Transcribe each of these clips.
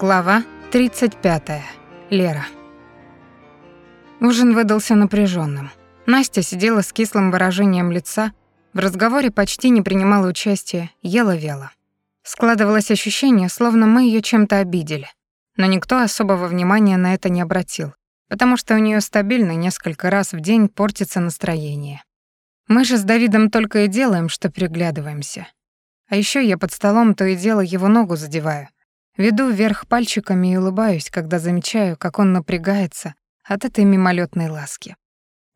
Глава 35. Лера. Ужин выдался напряженным. Настя сидела с кислым выражением лица, в разговоре почти не принимала участия, ела вяло. Складывалось ощущение, словно мы ее чем-то обидели. Но никто особого внимания на это не обратил, потому что у нее стабильно несколько раз в день портится настроение. Мы же с Давидом только и делаем, что переглядываемся. А еще я под столом то и дело его ногу задеваю, Веду вверх пальчиками и улыбаюсь, когда замечаю, как он напрягается от этой мимолетной ласки.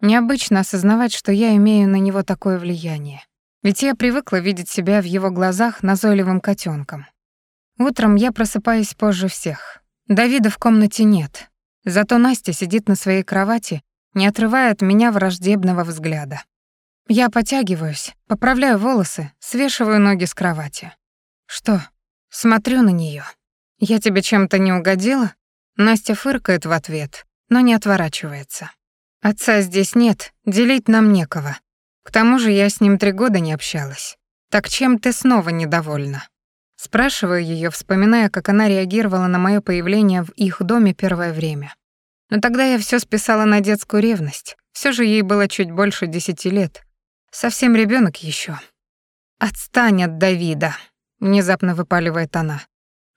Необычно осознавать, что я имею на него такое влияние. Ведь я привыкла видеть себя в его глазах назойливым котенком. Утром я просыпаюсь позже всех. Давида в комнате нет. Зато Настя сидит на своей кровати, не отрывая от меня враждебного взгляда. Я потягиваюсь, поправляю волосы, свешиваю ноги с кровати. Что? Смотрю на нее. «Я тебе чем-то не угодила?» Настя фыркает в ответ, но не отворачивается. «Отца здесь нет, делить нам некого. К тому же я с ним три года не общалась. Так чем ты снова недовольна?» Спрашиваю ее, вспоминая, как она реагировала на мое появление в их доме первое время. Но тогда я все списала на детскую ревность. Все же ей было чуть больше десяти лет. Совсем ребенок еще. «Отстань от Давида», — внезапно выпаливает она.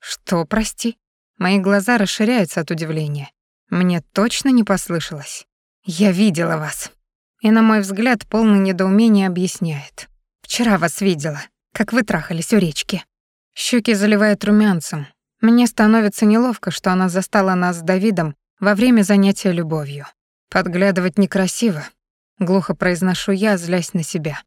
«Что, прости?» Мои глаза расширяются от удивления. Мне точно не послышалось. «Я видела вас». И, на мой взгляд, полное недоумение объясняет. «Вчера вас видела, как вы трахались у речки». Щеки заливает румянцем. Мне становится неловко, что она застала нас с Давидом во время занятия любовью. Подглядывать некрасиво. Глухо произношу я, злясь на себя.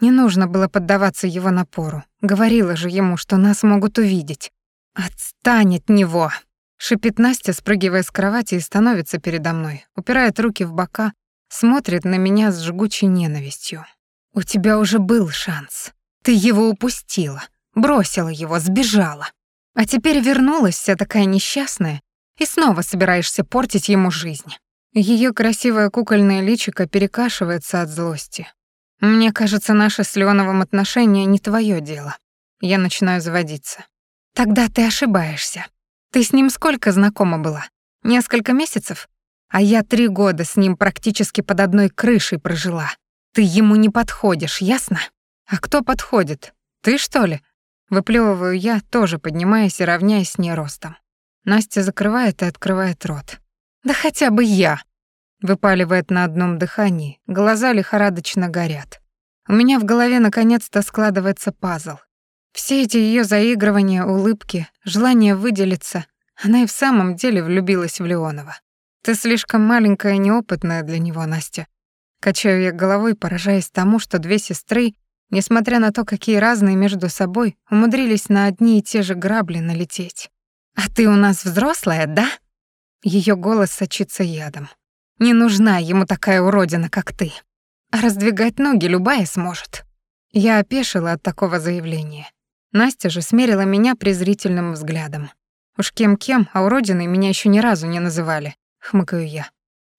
Не нужно было поддаваться его напору. Говорила же ему, что нас могут увидеть. «Отстань от него!» — шипит Настя, спрыгивая с кровати и становится передо мной, упирает руки в бока, смотрит на меня с жгучей ненавистью. «У тебя уже был шанс. Ты его упустила, бросила его, сбежала. А теперь вернулась вся такая несчастная и снова собираешься портить ему жизнь». Ее красивое кукольное личико перекашивается от злости. «Мне кажется, наше с Леоновым отношение не твое дело». Я начинаю заводиться. Тогда ты ошибаешься. Ты с ним сколько знакома была? Несколько месяцев? А я три года с ним практически под одной крышей прожила. Ты ему не подходишь, ясно? А кто подходит? Ты, что ли? Выплевываю я, тоже поднимаясь и равняясь с ней ростом. Настя закрывает и открывает рот. «Да хотя бы я!» Выпаливает на одном дыхании, глаза лихорадочно горят. У меня в голове наконец-то складывается пазл. Все эти ее заигрывания, улыбки, желание выделиться, она и в самом деле влюбилась в Леонова. Ты слишком маленькая и неопытная для него, Настя. Качаю я головой, поражаясь тому, что две сестры, несмотря на то, какие разные между собой, умудрились на одни и те же грабли налететь. «А ты у нас взрослая, да?» Ее голос сочится ядом. «Не нужна ему такая уродина, как ты. А раздвигать ноги любая сможет». Я опешила от такого заявления. Настя же смерила меня презрительным взглядом. Уж кем-кем, а уродиной меня еще ни разу не называли, хмыкаю я.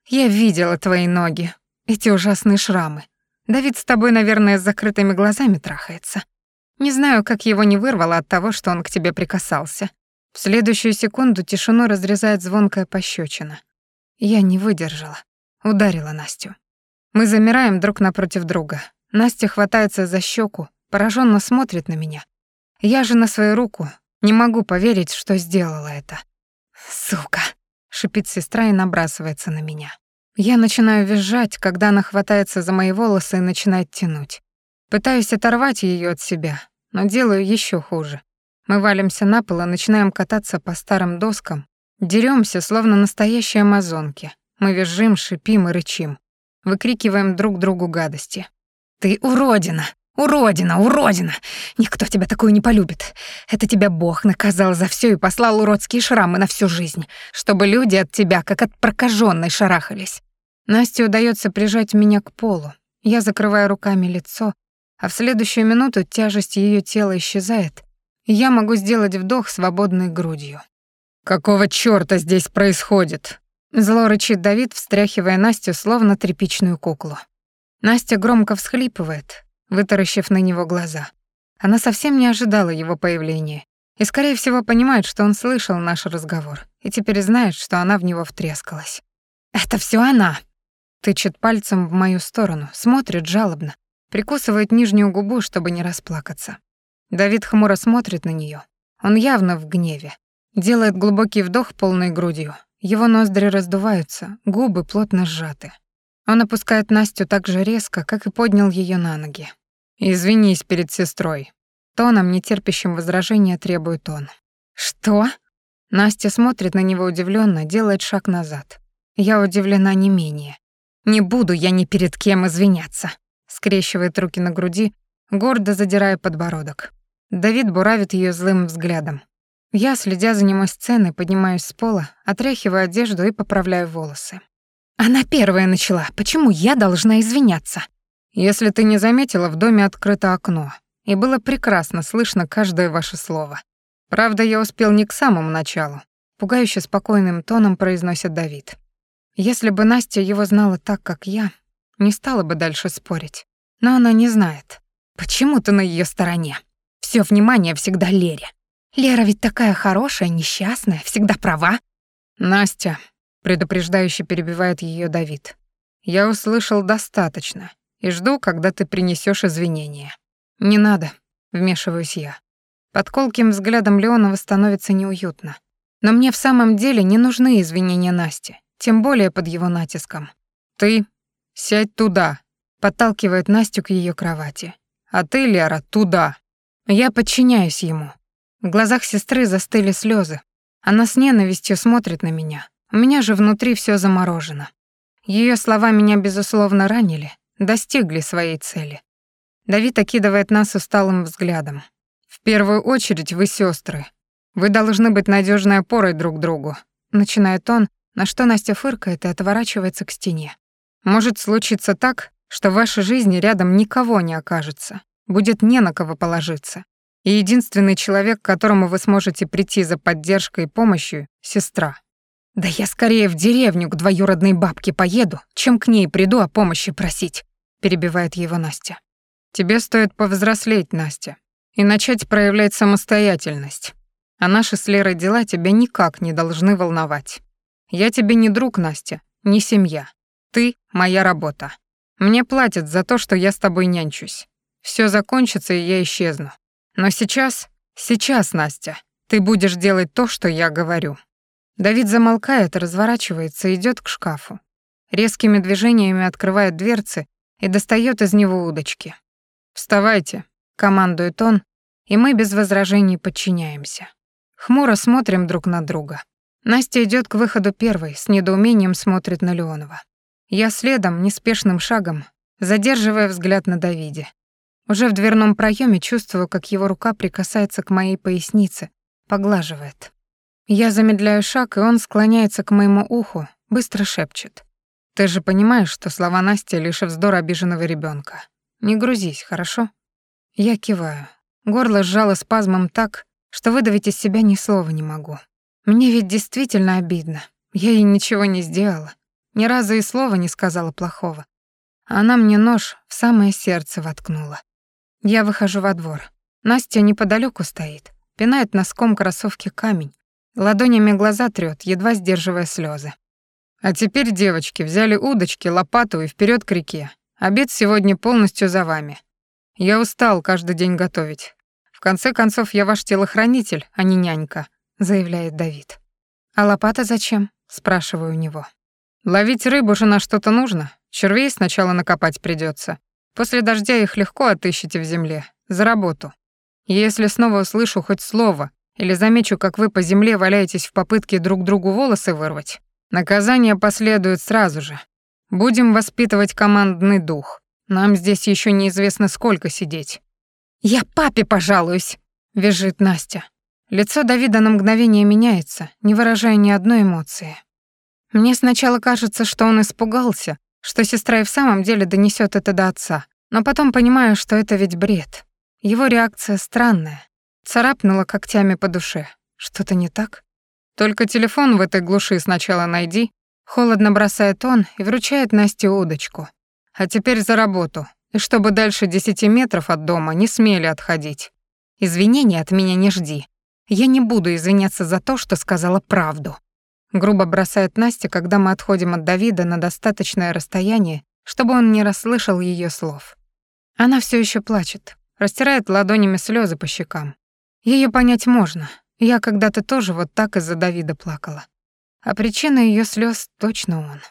Я видела твои ноги, эти ужасные шрамы. Давид с тобой, наверное, с закрытыми глазами трахается. Не знаю, как его не вырвало от того, что он к тебе прикасался. В следующую секунду тишину разрезает звонкая пощечина. Я не выдержала. Ударила Настю. Мы замираем друг напротив друга. Настя хватается за щеку, пораженно смотрит на меня, я же на свою руку не могу поверить, что сделала это. «Сука!» — шипит сестра и набрасывается на меня. Я начинаю визжать, когда она хватается за мои волосы и начинает тянуть. Пытаюсь оторвать ее от себя, но делаю еще хуже. Мы валимся на пол и начинаем кататься по старым доскам, деремся, словно настоящие амазонки. Мы визжим, шипим и рычим. Выкрикиваем друг другу гадости. «Ты уродина! Уродина, уродина! Никто тебя такую не полюбит. Это тебя Бог наказал за все и послал уродские шрамы на всю жизнь, чтобы люди от тебя, как от прокаженной, шарахались. Насте удается прижать меня к полу. Я закрываю руками лицо, а в следующую минуту тяжесть ее тела исчезает, и я могу сделать вдох свободной грудью. «Какого чёрта здесь происходит?» Зло рычит Давид, встряхивая Настю, словно тряпичную куклу. Настя громко всхлипывает, вытаращив на него глаза. Она совсем не ожидала его появления И, скорее всего, понимает, что он слышал наш разговор, и теперь знает, что она в него втрескалась. «Это все она!» Тычет пальцем в мою сторону, смотрит жалобно, прикусывает нижнюю губу, чтобы не расплакаться. Давид хмуро смотрит на нее. Он явно в гневе. Делает глубокий вдох полной грудью. Его ноздри раздуваются, губы плотно сжаты. Он опускает Настю так же резко, как и поднял ее на ноги. «Извинись перед сестрой». Тоном, нетерпящим возражения, требует он. «Что?» Настя смотрит на него удивленно, делает шаг назад. Я удивлена не менее. «Не буду я ни перед кем извиняться», скрещивает руки на груди, гордо задирая подбородок. Давид буравит ее злым взглядом. Я, следя за немой сцены, поднимаюсь с пола, отряхиваю одежду и поправляю волосы. Она первая начала. Почему я должна извиняться? Если ты не заметила, в доме открыто окно, и было прекрасно слышно каждое ваше слово. Правда, я успел не к самому началу. Пугающе спокойным тоном произносит Давид. Если бы Настя его знала так, как я, не стала бы дальше спорить. Но она не знает. Почему ты на ее стороне? Все внимание всегда Лере. Лера ведь такая хорошая, несчастная, всегда права. Настя, предупреждающе перебивает ее Давид. Я услышал достаточно и жду, когда ты принесешь извинения. Не надо, вмешиваюсь я. Под колким взглядом Леонова становится неуютно. Но мне в самом деле не нужны извинения Насти, тем более под его натиском. Ты сядь туда, подталкивает Настю к ее кровати. А ты, Лера, туда. Я подчиняюсь ему. В глазах сестры застыли слезы. Она с ненавистью смотрит на меня. У меня же внутри все заморожено. Ее слова меня безусловно ранили, достигли своей цели. Давид окидывает нас усталым взглядом. В первую очередь вы сестры. Вы должны быть надежной опорой друг другу. Начинает он, на что Настя фыркает и отворачивается к стене. Может случиться так, что в вашей жизни рядом никого не окажется. Будет не на кого положиться. И единственный человек, к которому вы сможете прийти за поддержкой и помощью — сестра. Да я скорее в деревню к двоюродной бабке поеду, чем к ней приду о помощи просить перебивает его Настя. Тебе стоит повзрослеть, Настя, и начать проявлять самостоятельность. А наши с Лерой дела тебя никак не должны волновать. Я тебе не друг, Настя, не семья. Ты — моя работа. Мне платят за то, что я с тобой нянчусь. Все закончится, и я исчезну. Но сейчас, сейчас, Настя, ты будешь делать то, что я говорю». Давид замолкает, разворачивается и идёт к шкафу. Резкими движениями открывает дверцы и достает из него удочки. «Вставайте», — командует он, и мы без возражений подчиняемся. Хмуро смотрим друг на друга. Настя идет к выходу первой, с недоумением смотрит на Леонова. Я следом, неспешным шагом, задерживая взгляд на Давиде. Уже в дверном проеме чувствую, как его рука прикасается к моей пояснице, поглаживает. Я замедляю шаг, и он склоняется к моему уху, быстро шепчет. Ты же понимаешь, что слова Насти лишь вздор обиженного ребенка. Не грузись, хорошо? Я киваю. Горло сжало спазмом так, что выдавить из себя ни слова не могу. Мне ведь действительно обидно. Я ей ничего не сделала. Ни разу и слова не сказала плохого. Она мне нож в самое сердце воткнула. Я выхожу во двор. Настя неподалеку стоит, пинает носком кроссовки камень, ладонями глаза трёт, едва сдерживая слезы. А теперь, девочки, взяли удочки, лопату и вперед к реке. Обед сегодня полностью за вами. Я устал каждый день готовить. В конце концов, я ваш телохранитель, а не нянька, заявляет Давид. А лопата зачем? спрашиваю у него. Ловить рыбу же на что-то нужно. Червей сначала накопать придется. После дождя их легко отыщете в земле. За работу. Если снова услышу хоть слово или замечу, как вы по земле валяетесь в попытке друг другу волосы вырвать, Наказание последует сразу же. Будем воспитывать командный дух. Нам здесь еще неизвестно сколько сидеть. Я папе пожалуюсь, визжит Настя. Лицо Давида на мгновение меняется, не выражая ни одной эмоции. Мне сначала кажется, что он испугался, что сестра и в самом деле донесет это до отца, но потом понимаю, что это ведь бред. Его реакция странная. Царапнула когтями по душе. Что-то не так? Только телефон в этой глуши сначала найди. Холодно бросает он и вручает Насте удочку. А теперь за работу. И чтобы дальше десяти метров от дома не смели отходить. Извинения от меня не жди. Я не буду извиняться за то, что сказала правду. Грубо бросает Настя, когда мы отходим от Давида на достаточное расстояние, чтобы он не расслышал ее слов. Она все еще плачет, растирает ладонями слезы по щекам. Ее понять можно. Я когда-то тоже вот так из-за Давида плакала. А причина ее слез точно он.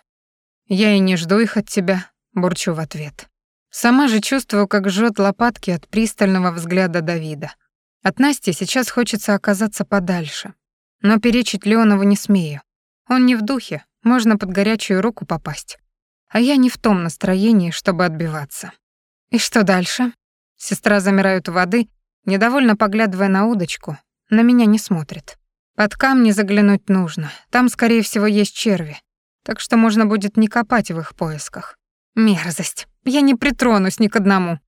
Я и не жду их от тебя, бурчу в ответ. Сама же чувствую, как жжет лопатки от пристального взгляда Давида. От Насти сейчас хочется оказаться подальше. Но перечить Леонову не смею. Он не в духе, можно под горячую руку попасть. А я не в том настроении, чтобы отбиваться. И что дальше? Сестра замирает у воды, недовольно поглядывая на удочку, на меня не смотрит. Под камни заглянуть нужно, там, скорее всего, есть черви, так что можно будет не копать в их поисках. Мерзость. Я не притронусь ни к одному.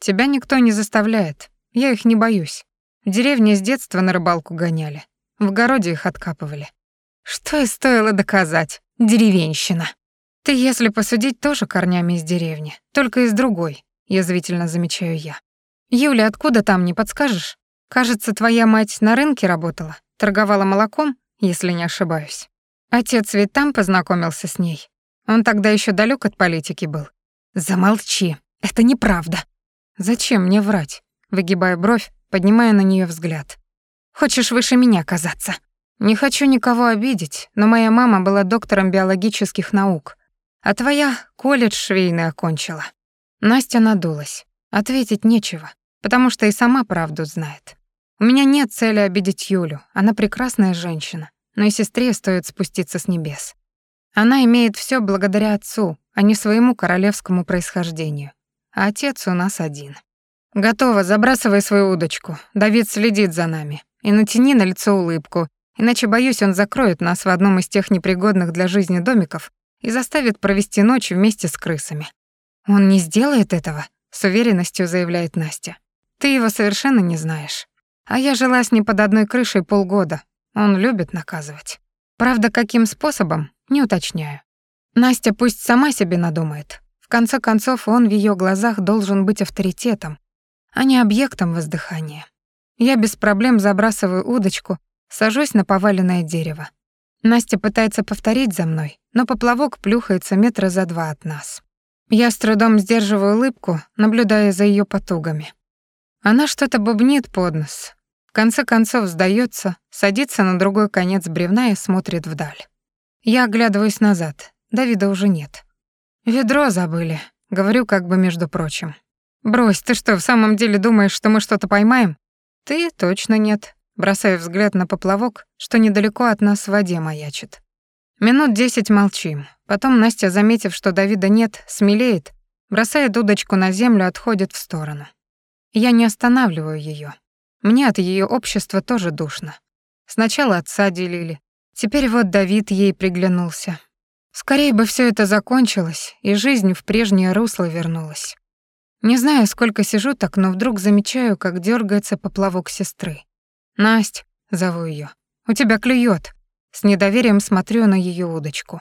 Тебя никто не заставляет. Я их не боюсь. В деревне с детства на рыбалку гоняли. В огороде их откапывали. Что и стоило доказать. Деревенщина. Ты, если посудить, тоже корнями из деревни, только из другой, язвительно замечаю я. Юля, откуда там, не подскажешь? Кажется, твоя мать на рынке работала, торговала молоком, если не ошибаюсь. Отец ведь там познакомился с ней. Он тогда еще далек от политики был. Замолчи, это неправда. Зачем мне врать? Выгибая бровь, поднимая на нее взгляд. Хочешь выше меня казаться? Не хочу никого обидеть, но моя мама была доктором биологических наук, а твоя колледж швейный окончила. Настя надулась. Ответить нечего, потому что и сама правду знает. У меня нет цели обидеть Юлю, она прекрасная женщина, но и сестре стоит спуститься с небес. Она имеет все благодаря отцу, а не своему королевскому происхождению. А отец у нас один. Готово, забрасывай свою удочку. Давид следит за нами. И натяни на лицо улыбку, иначе, боюсь, он закроет нас в одном из тех непригодных для жизни домиков и заставит провести ночь вместе с крысами. Он не сделает этого, с уверенностью заявляет Настя. Ты его совершенно не знаешь. А я жила с ним под одной крышей полгода. Он любит наказывать. Правда, каким способом, не уточняю. Настя пусть сама себе надумает. В конце концов, он в ее глазах должен быть авторитетом, а не объектом воздыхания. Я без проблем забрасываю удочку, сажусь на поваленное дерево. Настя пытается повторить за мной, но поплавок плюхается метра за два от нас. Я с трудом сдерживаю улыбку, наблюдая за ее потугами. Она что-то бубнит под нос. В конце концов сдается, садится на другой конец бревна и смотрит вдаль. Я оглядываюсь назад. Давида уже нет. «Ведро забыли», — говорю как бы между прочим. «Брось, ты что, в самом деле думаешь, что мы что-то поймаем?» «Ты точно нет», бросая взгляд на поплавок, что недалеко от нас в воде маячит. Минут десять молчим. Потом Настя, заметив, что Давида нет, смелеет, бросает удочку на землю, отходит в сторону. Я не останавливаю ее. Мне от ее общества тоже душно. Сначала отца делили, теперь вот Давид ей приглянулся. Скорее бы все это закончилось, и жизнь в прежнее русло вернулась. Не знаю, сколько сижу так, но вдруг замечаю, как дергается поплавок сестры. «Насть», — зову ее, — «у тебя клюет. С недоверием смотрю на ее удочку.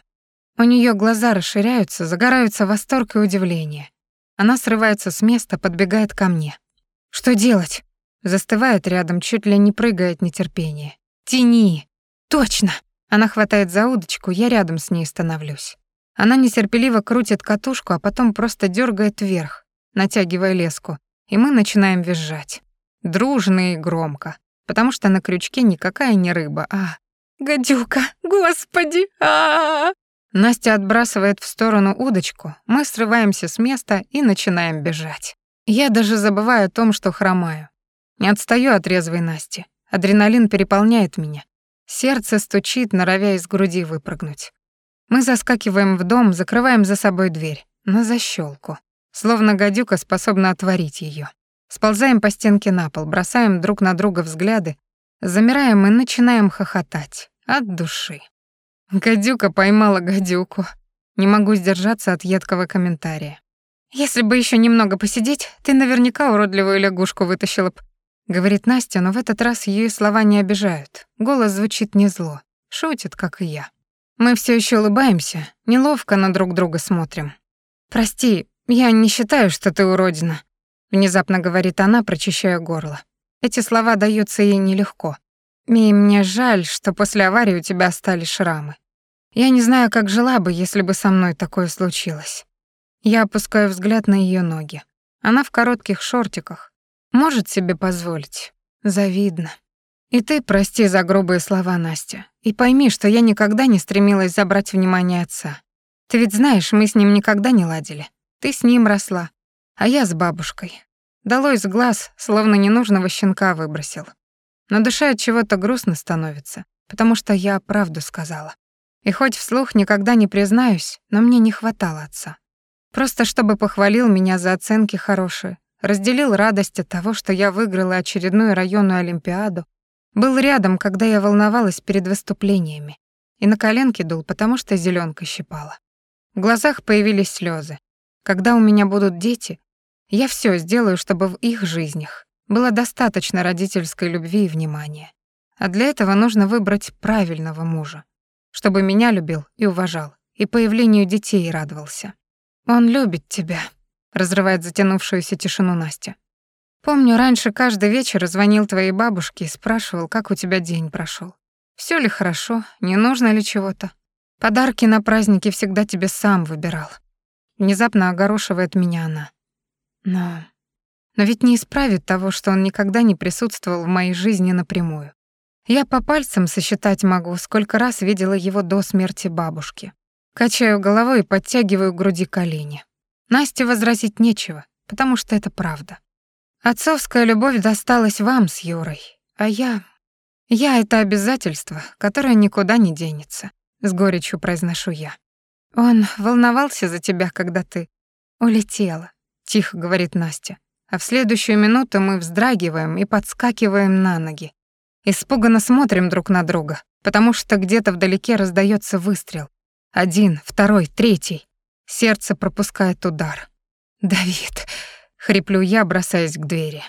У нее глаза расширяются, загораются восторг и удивление. Она срывается с места, подбегает ко мне. «Что делать?» Застывает рядом, чуть ли не прыгает нетерпение. «Тяни!» «Точно!» Она хватает за удочку, я рядом с ней становлюсь. Она нетерпеливо крутит катушку, а потом просто дергает вверх, натягивая леску, и мы начинаем визжать. Дружно и громко, потому что на крючке никакая не рыба, а... «Гадюка! Господи! а, Настя отбрасывает в сторону удочку, мы срываемся с места и начинаем бежать. Я даже забываю о том, что хромаю. Не отстаю от резвой Насти. Адреналин переполняет меня. Сердце стучит, норовя из груди выпрыгнуть. Мы заскакиваем в дом, закрываем за собой дверь, на защелку, словно гадюка способна отворить ее. Сползаем по стенке на пол, бросаем друг на друга взгляды, замираем и начинаем хохотать от души. Гадюка поймала гадюку. Не могу сдержаться от едкого комментария. Если бы еще немного посидеть, ты наверняка уродливую лягушку вытащила б говорит Настя, но в этот раз ее слова не обижают. Голос звучит не зло, шутит, как и я. Мы все еще улыбаемся, неловко на друг друга смотрим. Прости, я не считаю, что ты уродина, внезапно говорит она, прочищая горло. Эти слова даются ей нелегко. Ми, мне жаль, что после аварии у тебя остались шрамы. Я не знаю, как жила бы, если бы со мной такое случилось. Я опускаю взгляд на ее ноги. Она в коротких шортиках. Может себе позволить. Завидно. И ты прости за грубые слова, Настя. И пойми, что я никогда не стремилась забрать внимание отца. Ты ведь знаешь, мы с ним никогда не ладили. Ты с ним росла, а я с бабушкой. Долой из глаз, словно ненужного щенка выбросил. На душе от чего-то грустно становится, потому что я правду сказала. И хоть вслух никогда не признаюсь, но мне не хватало отца. Просто чтобы похвалил меня за оценки хорошие, разделил радость от того, что я выиграла очередную районную олимпиаду, был рядом, когда я волновалась перед выступлениями, и на коленке дул, потому что зеленка щипала. В глазах появились слезы. Когда у меня будут дети, я все сделаю, чтобы в их жизнях было достаточно родительской любви и внимания. А для этого нужно выбрать правильного мужа, чтобы меня любил и уважал, и появлению детей радовался. «Он любит тебя», — разрывает затянувшуюся тишину Настя. «Помню, раньше каждый вечер звонил твоей бабушке и спрашивал, как у тебя день прошел. Все ли хорошо, не нужно ли чего-то. Подарки на праздники всегда тебе сам выбирал». Внезапно огорошивает меня она. Но... Но ведь не исправит того, что он никогда не присутствовал в моей жизни напрямую. Я по пальцам сосчитать могу, сколько раз видела его до смерти бабушки. Качаю головой и подтягиваю к груди колени. Насте возразить нечего, потому что это правда. Отцовская любовь досталась вам с Юрой, а я... Я — это обязательство, которое никуда не денется, — с горечью произношу я. Он волновался за тебя, когда ты улетела, — тихо говорит Настя. А в следующую минуту мы вздрагиваем и подскакиваем на ноги. Испуганно смотрим друг на друга, потому что где-то вдалеке раздается выстрел, один, второй, третий. Сердце пропускает удар. «Давид!» — хриплю я, бросаясь к двери.